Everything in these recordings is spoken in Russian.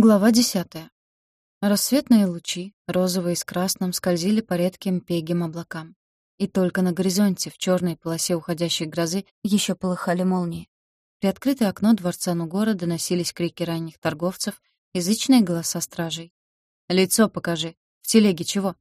Глава десятая. Рассветные лучи, розовые с красным, скользили по редким пегим облакам. И только на горизонте, в черной полосе уходящей грозы, еще полыхали молнии. При открытое окно дворца Нугора доносились крики ранних торговцев, язычные голоса стражей. «Лицо покажи! В телеге чего?»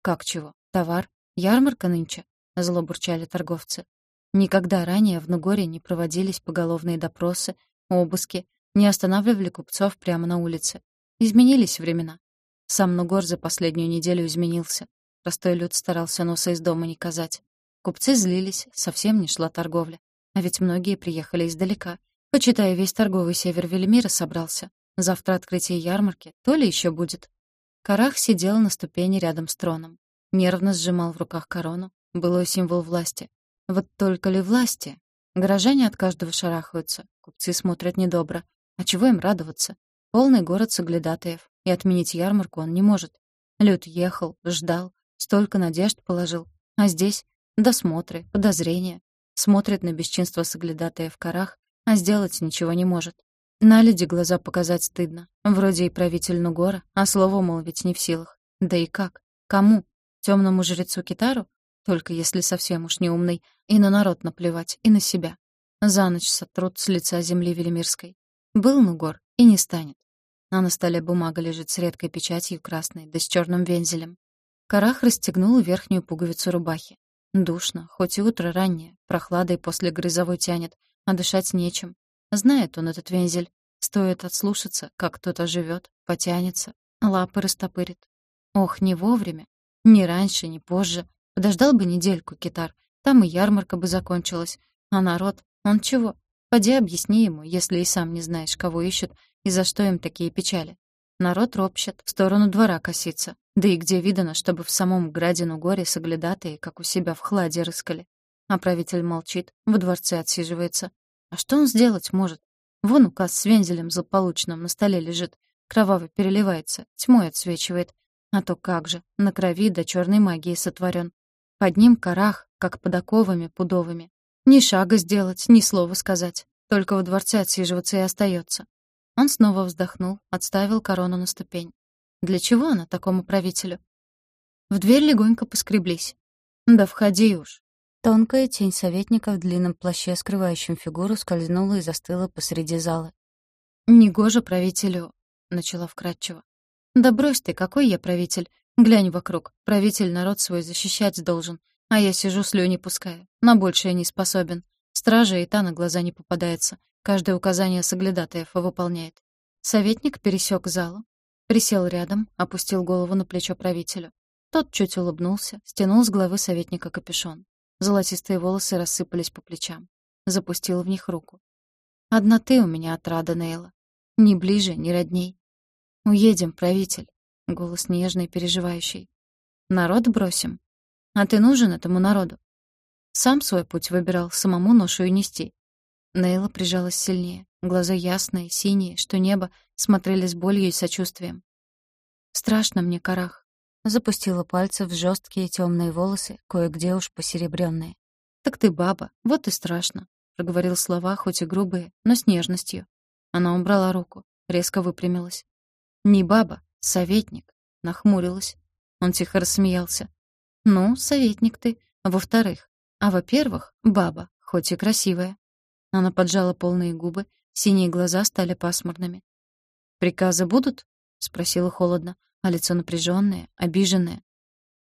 «Как чего? Товар? Ярмарка нынче?» — зло бурчали торговцы. Никогда ранее в Нугоре не проводились поголовные допросы, обыски, не останавливали купцов прямо на улице. Изменились времена. Сам Нугор за последнюю неделю изменился. Простой люд старался носа из дома не казать. Купцы злились, совсем не шла торговля. А ведь многие приехали издалека. Почитая, весь торговый север Велимира собрался. Завтра открытие ярмарки, то ли еще будет. Карах сидел на ступени рядом с троном. Нервно сжимал в руках корону. Былой символ власти. Вот только ли власти? Горожане от каждого шарахаются. Купцы смотрят недобро. А чего им радоваться? Полный город соглядатаев, и отменить ярмарку он не может. Люд ехал, ждал, столько надежд положил. А здесь досмотры, подозрения. Смотрит на бесчинство соглядатая в корах, а сделать ничего не может. На люди глаза показать стыдно. Вроде и правитель Нугора, а слово молвить не в силах. Да и как? Кому? Темному жрецу Китару? Только если совсем уж неумный. И на народ наплевать, и на себя. За ночь сотрут с лица земли Велимирской. Был Нугор и не станет. А на столе бумага лежит с редкой печатью красной, да с черным вензелем. Карах расстегнул верхнюю пуговицу рубахи. Душно, хоть и утро раннее, прохладой после грызовой тянет, а дышать нечем. Знает он этот вензель. Стоит отслушаться, как кто-то живет, потянется, лапы растопырит. Ох, не вовремя. Ни раньше, ни позже. Подождал бы недельку, китар. Там и ярмарка бы закончилась. А народ, он чего? Поди объясни ему, если и сам не знаешь, кого ищут и за что им такие печали. Народ ропщет, в сторону двора косится. Да и где видано, чтобы в самом Градину горе соглядатые, как у себя в хладе, рыскали. А правитель молчит, во дворце отсиживается. А что он сделать может? Вон указ с вензелем злополучным на столе лежит. Кроваво переливается, тьмой отсвечивает. А то как же, на крови до черной магии сотворен. Под ним карах, как под оковами пудовыми. Ни шага сделать, ни слова сказать. Только во дворце отсиживаться и остается. Он снова вздохнул, отставил корону на ступень. Для чего она такому правителю? В дверь легонько поскреблись. «Да входи уж». Тонкая тень советника в длинном плаще, скрывающем фигуру, скользнула и застыла посреди зала. «Негоже правителю», — начала вкратчиво. «Да брось ты, какой я правитель? Глянь вокруг. Правитель народ свой защищать должен. А я сижу слюни пускаю. На большее не способен. Стража и та на глаза не попадается. Каждое указание соглядатаев выполняет. Советник пересек залу, присел рядом, опустил голову на плечо правителю. Тот чуть улыбнулся, стянул с головы советника капюшон. Золотистые волосы рассыпались по плечам. Запустил в них руку. «Одна ты у меня отрада, Нейла. Ни ближе, ни родней. Уедем, правитель». Голос нежный, переживающий. «Народ бросим. А ты нужен этому народу? Сам свой путь выбирал, самому ношу и нести. Нейла прижалась сильнее. Глаза ясные, синие, что небо, смотрели с болью и сочувствием. «Страшно мне, Карах». Запустила пальцы в жесткие темные волосы, кое-где уж посеребренные. «Так ты баба, вот и страшно», — проговорил слова, хоть и грубые, но с нежностью. Она убрала руку, резко выпрямилась. «Не баба, советник», — нахмурилась. Он тихо рассмеялся. Ну, советник ты. Во-вторых. А во-первых, баба, хоть и красивая. Она поджала полные губы, синие глаза стали пасмурными. «Приказы будут?» — спросила холодно, а лицо напряженное, обиженное.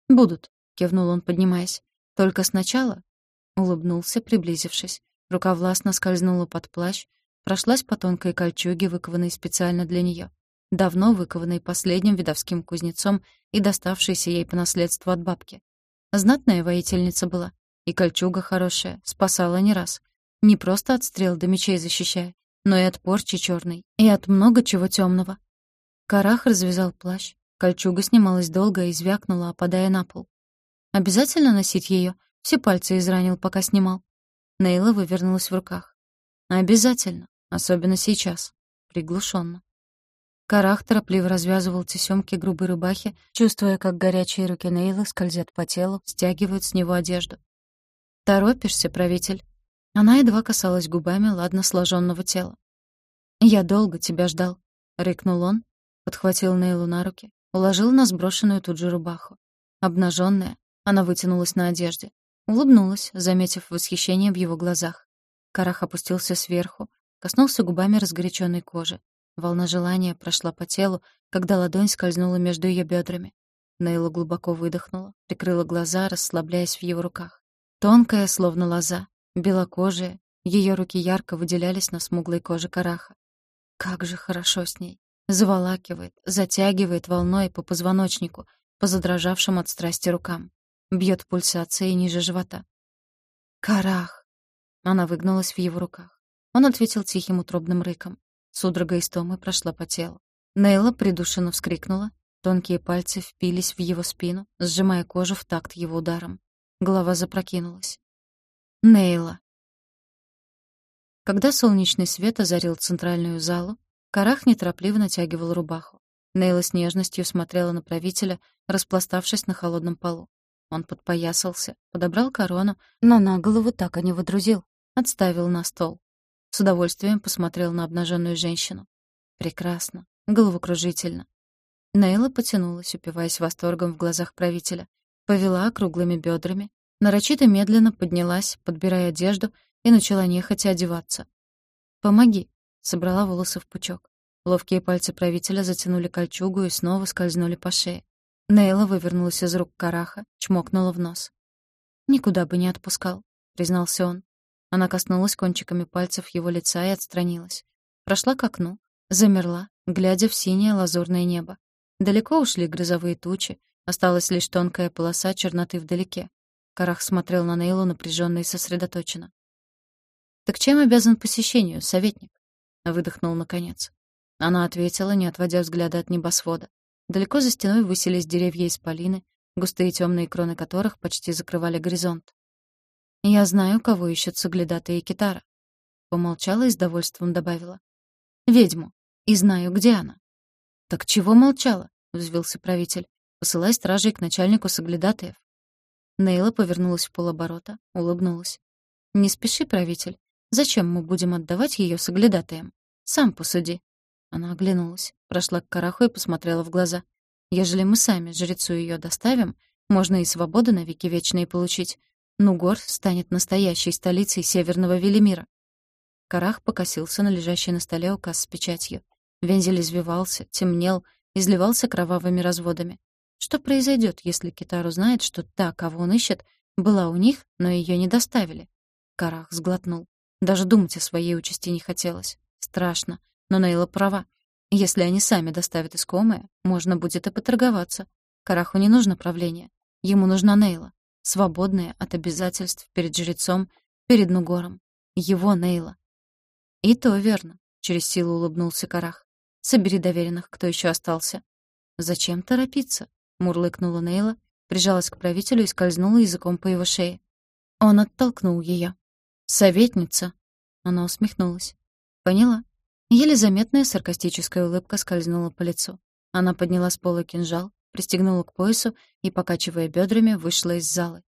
«Будут», — кивнул он, поднимаясь. «Только сначала...» — улыбнулся, приблизившись. Рука властно скользнула под плащ, прошлась по тонкой кольчуге, выкованной специально для нее давно выкованной последним видовским кузнецом и доставшейся ей по наследству от бабки. Знатная воительница была. И кольчуга хорошая, спасала не раз. Не просто от стрел до мечей защищая, но и от порчи черной, и от много чего темного. Карах развязал плащ. Кольчуга снималась долго и звякнула, опадая на пол. «Обязательно носить ее? Все пальцы изранил, пока снимал». Нейла вывернулась в руках. «Обязательно, особенно сейчас», приглушенно. Карах торопливо развязывал тесёмки грубой рубахи, чувствуя, как горячие руки Нейлы скользят по телу, стягивают с него одежду. «Торопишься, правитель?» Она едва касалась губами ладно сложенного тела. «Я долго тебя ждал», — рыкнул он, подхватил Нейлу на руки, уложил на сброшенную тут же рубаху. Обнаженная, она вытянулась на одежде. Улыбнулась, заметив восхищение в его глазах. Карах опустился сверху, коснулся губами разгоряченной кожи. Волна желания прошла по телу, когда ладонь скользнула между ее бедрами. Нейла глубоко выдохнула, прикрыла глаза, расслабляясь в его руках. Тонкая, словно лоза, белокожая, ее руки ярко выделялись на смуглой коже караха. Как же хорошо с ней. Заволакивает, затягивает волной по позвоночнику, по задрожавшим от страсти рукам. Бьет пульсацией ниже живота. «Карах!» Она выгнулась в его руках. Он ответил тихим утробным рыком. Судорога истомы прошла по телу. Нейла придушенно вскрикнула. Тонкие пальцы впились в его спину, сжимая кожу в такт его ударом. Голова запрокинулась. Нейла. Когда солнечный свет озарил центральную залу, Карах неторопливо натягивал рубаху. Нейла с нежностью смотрела на правителя, распластавшись на холодном полу. Он подпоясался, подобрал корону, но на голову так и не водрузил. Отставил на стол. С удовольствием посмотрел на обнаженную женщину. Прекрасно, головокружительно. Нейла потянулась, упиваясь восторгом в глазах правителя. Повела округлыми бедрами, нарочито медленно поднялась, подбирая одежду, и начала нехотя одеваться. «Помоги», — собрала волосы в пучок. Ловкие пальцы правителя затянули кольчугу и снова скользнули по шее. Нейла вывернулась из рук караха, чмокнула в нос. «Никуда бы не отпускал», — признался он. Она коснулась кончиками пальцев его лица и отстранилась. Прошла к окну, замерла, глядя в синее лазурное небо. Далеко ушли грозовые тучи, осталась лишь тонкая полоса черноты вдалеке. Карах смотрел на Нейлу напряженно и сосредоточенно. «Так чем обязан посещению, советник?» — выдохнул наконец. Она ответила, не отводя взгляда от небосвода. Далеко за стеной высились деревья из полины, густые темные кроны которых почти закрывали горизонт. «Я знаю, кого ищут Саглядата и Китара». Помолчала и с довольством добавила. «Ведьму. И знаю, где она». «Так чего молчала?» — взвился правитель. «Посылай стражей к начальнику Саглядатаев». Нейла повернулась в полоборота, улыбнулась. «Не спеши, правитель. Зачем мы будем отдавать ее Саглядатаям? Сам посуди». Она оглянулась, прошла к Караху и посмотрела в глаза. «Ежели мы сами жрецу ее доставим, можно и свободу навеки вечные получить. Нугор станет настоящей столицей Северного Велимира. Карах покосился на лежащий на столе указ с печатью. Вензель извивался, темнел, изливался кровавыми разводами. Что произойдет, если Китар узнает, что та, кого он ищет, была у них, но ее не доставили? Карах сглотнул. Даже думать о своей участи не хотелось. Страшно. Но Нейла права. Если они сами доставят искомое, можно будет и поторговаться. Караху не нужно правление. Ему нужна Нейла свободная от обязательств перед жрецом, перед Нугором. Его Нейла. «И то верно», — через силу улыбнулся Карах. «Собери доверенных, кто еще остался». «Зачем торопиться?» — мурлыкнула Нейла, прижалась к правителю и скользнула языком по его шее. Он оттолкнул ее. «Советница!» Она усмехнулась. «Поняла». Еле заметная саркастическая улыбка скользнула по лицу. Она подняла с пола кинжал, пристегнула к поясу и, покачивая бедрами, вышла из залы.